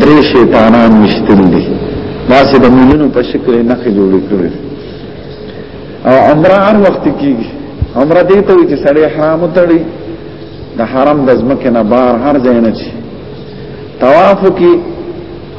درې شیطانان مشتل دي دا سه د مولونو په شکل نه کې جوړ کړی او عمره هر وخت کیږي عمره دې ته چې سړی حرام تړي د حرام د ځمکې نه بار هر ځای نه چی طواف کی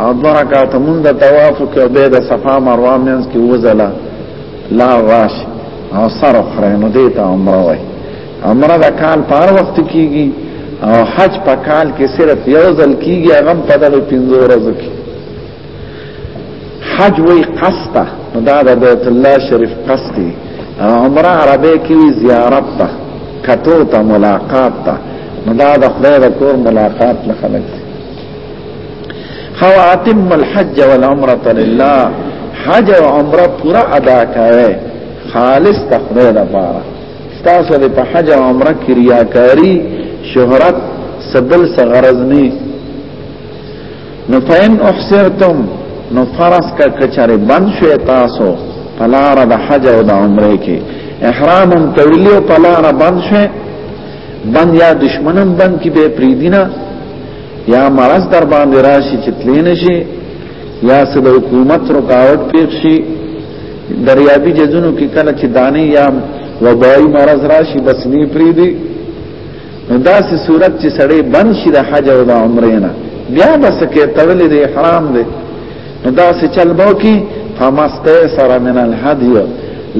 او برکات مون د طواف کې او به د صفا مروه منځ کې وزله لا واش او سره خره نو دې ته عمره وای عمره د کال په هر وخت کیږي او حج په کال کې صرف یو ځل کیږي هغه په دغه پنځو ورځو کې حج وی قصته دا د بیت الله شریف قصدي عمره عربی کې زیارت ته کتو ته ملاقات ته دا د خدای د کور ملاقات لخلک خو اتم الحج والعمره لله حج او عمره پورا ادا کړئ خالص تخدای لپاره تاسو د په حج او عمره کې ریاکاری شهرت سبل سغرض نه نو فین احسرتم نو فرض کا کچره بند شو تاسو پلار د حج او د عمره کې احرام تولی او پلار بند شو بند یا دشمنم بند کې به پریدینا یا مرض در باندې راشي چې تلین شي یا سبا حکومت رکاوټ پیښ شي دریابي جزونو کې کله چې دانه یا وبای مرض راشي بس نه پری دی نو داسې صورت چې سړی بند شي د حج او د عمرې نه بیا بس کې تړلې د احرام دی نو داسې چل بو کې فمسته سره من الهدی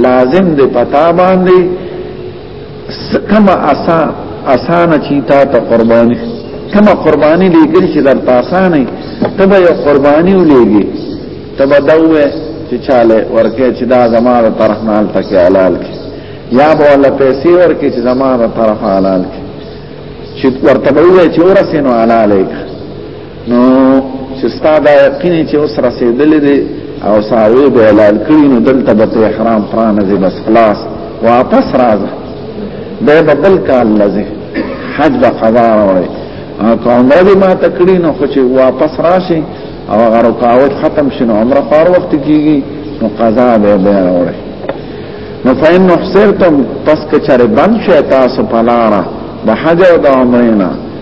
لازم دی پتا باندې کما آسان آسان چې تا ته قرباني کما قرباني لګل چې در تاسانه تبه یو قرباني ولېږي تبه دوه چې چاله ورکه چې دا زماره طرف نه حالت کې حلال کې یا به ولا پیسې ورکه چې زماره طرف حلال کې چې ورته وایي چې ورسینو حلال کې نو چې ستا دا یقین چې اوس رسیدلې دي او ساوی به اعلان کړی نو دلته به احرام پرانځي بس خلاص واپس راځه به بدل کال لزه حج به قضا راوړي او کوم دې ما تکړی نو خو چې واپس راشي او هغه رکاوټ ختم شنو عمره فار وخت کیږي نو قضا به به راوړي نو فین نحصرتم پس کچره بند شئ تاسو پلارا د حج او د عمره نه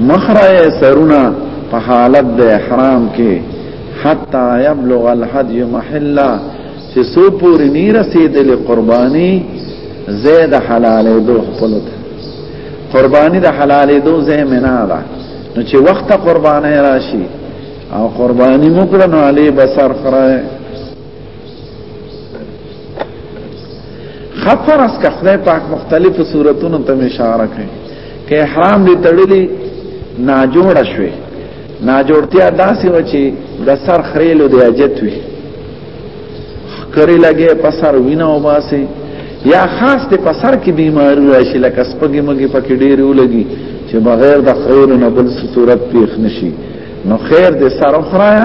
مخرای سرونه په حالت د احرام کې حتا يبلغ الهدي محلا چې سو پوری نی رسیدلې قرباني زید حلالې دو خپل قرباني د حلالې دو زې منا ده نو چې وخت قرباني راشي او قرباني مکړه نو علي بسر خره خفر اس کا خدای پاک مختلف صورتونو ته اشاره کوي کې احرام دې تړلې نا جوړ شوي نا جوړتیا داسې و چې د سر خریلو دی اجت وي خکرې لګې په سر وینه وباسي یا خاص ته په سر کې بیماری راشي لکه سپګې مګې پکې ډېرې ولګي چې بغیر د خریلو نه بل صورت پیښ نشي نو خیر دې سر خرایا